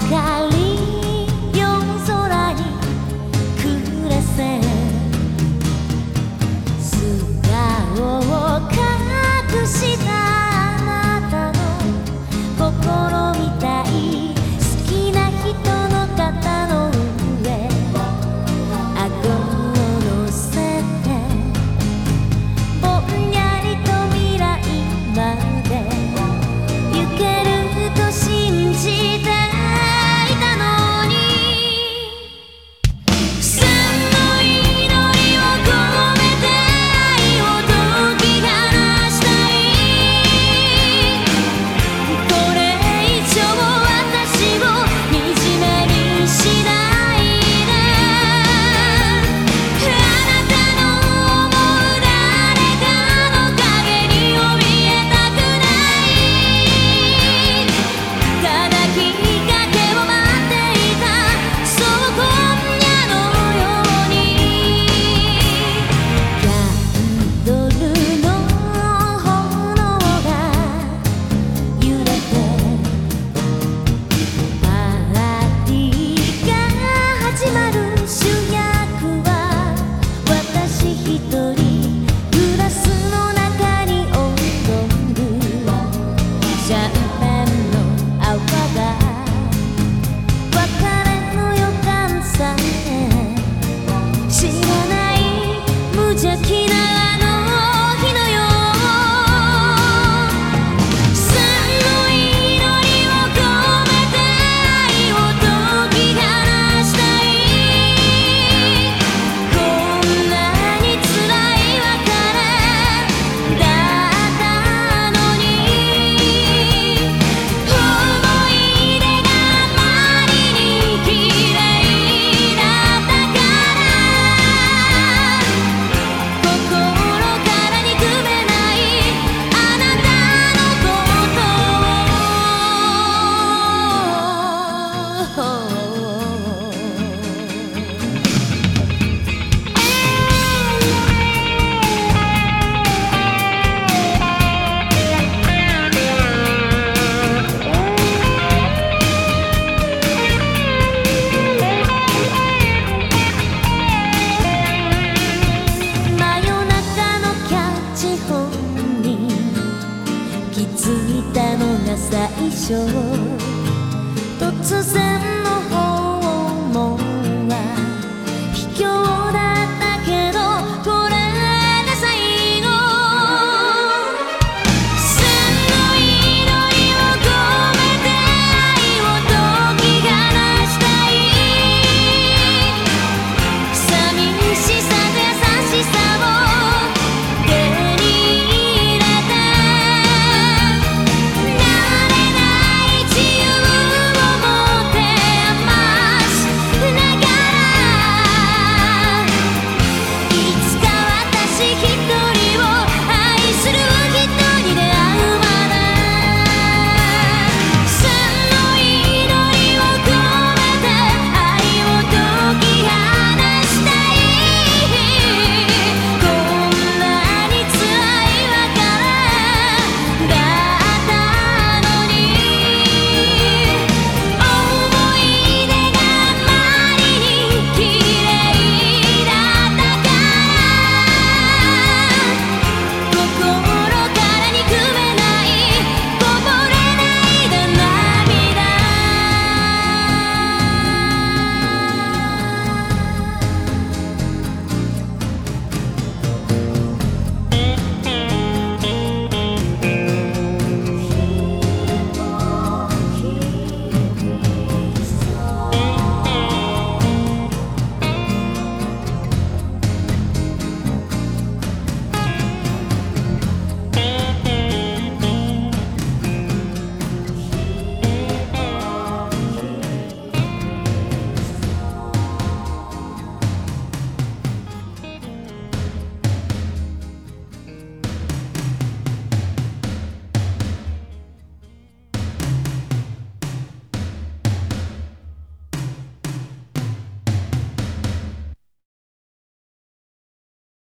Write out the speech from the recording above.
пока. いたのが最初。突然の